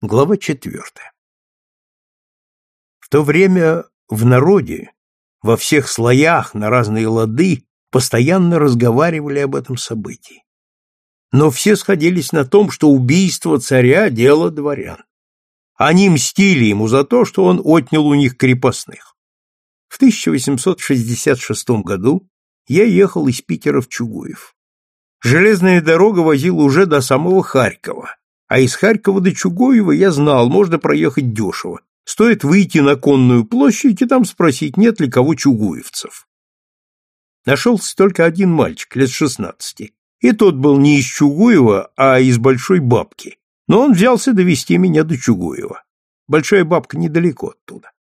Глава четвертая. В то время в народе, во всех слоях, на разные лады, постоянно разговаривали об этом событии. Но все сходились на том, что убийство царя – дело дворян. Они мстили ему за то, что он отнял у них крепостных. В 1866 году я ехал из Питера в Чугуев. Железная дорога возила уже до самого Харькова, а из Харькова до Чугоева я знал, можно проехать дешево. Стоит выйти на конную площадь и там спросить, нет ли кого чугуевцев. Нашелся только один мальчик, лет шестнадцати. И тот был не из Чугуева, а из Большой Бабки. Но он взялся довести меня до Чугуева. Большая Бабка недалеко оттуда.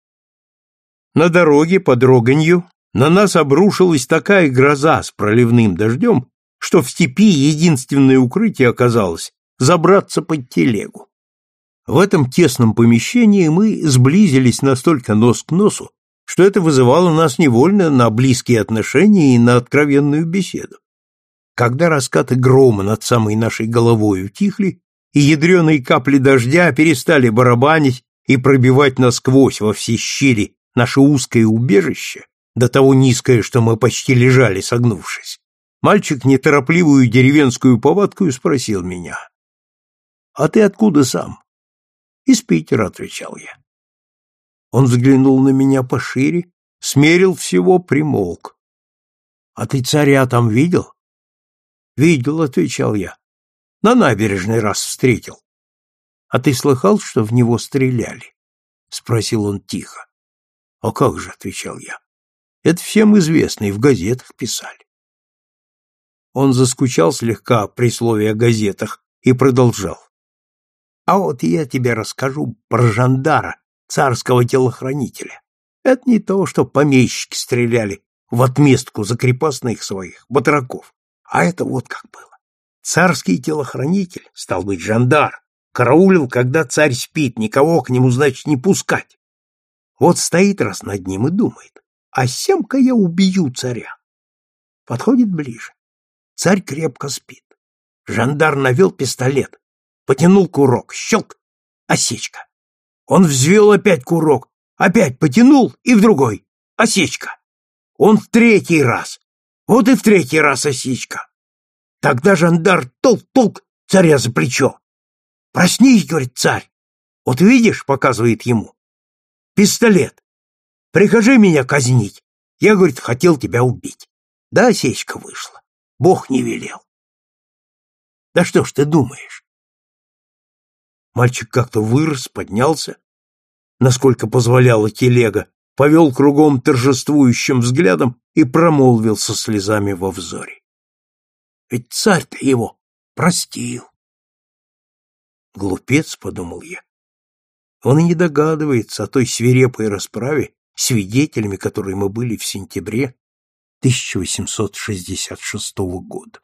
На дороге под Роганью на нас обрушилась такая гроза с проливным дождем, что в степи единственное укрытие оказалось забраться под телегу. В этом тесном помещении мы сблизились настолько нос к носу, что это вызывало нас невольно на близкие отношения и на откровенную беседу. Когда раскаты грома над самой нашей головой утихли, и ядреные капли дождя перестали барабанить и пробивать насквозь во все щели наше узкое убежище, до того низкое, что мы почти лежали, согнувшись, мальчик неторопливую деревенскую повадкою спросил меня, а ты откуда сам? Из Питера, отвечал я. Он взглянул на меня пошире, смерил всего, примолк. А ты царя там видел? Видел, отвечал я. На набережной раз встретил. А ты слыхал, что в него стреляли? спросил он тихо. А как же, отвечал я. Это всем известно и в газетах писали. Он заскучал слегка при слове о газетах и продолжал. А вот я тебе расскажу про жандара, царского телохранителя. Это не то, что помещики стреляли в отместку за крепостных своих, батраков, а это вот как было. Царский телохранитель, стал быть, жандар, караулил, когда царь спит, никого к нему, значит, не пускать. Вот стоит раз над ним и думает, а семка я убью царя. Подходит ближе. Царь крепко спит. Жандар навел пистолет, потянул курок, щелк, осечка. Он взвел опять курок, опять потянул и в другой, осечка. Он в третий раз, вот и в третий раз осечка. Тогда жандар толк-толк царя за плечо. «Проснись», — говорит царь. «Вот видишь», — показывает ему, — «пистолет. Прикажи меня казнить. Я, говорит, хотел тебя убить. Да осечка вышла. Бог не велел. Да что ж ты думаешь? Мальчик как-то вырос, поднялся, насколько позволяла телега, повел кругом торжествующим взглядом и промолвил со слезами во взоре. Ведь царь-то его простил. Глупец, — подумал я. Он и не догадывается о той свирепой расправе, свидетелями которой мы были в сентябре 1866 года.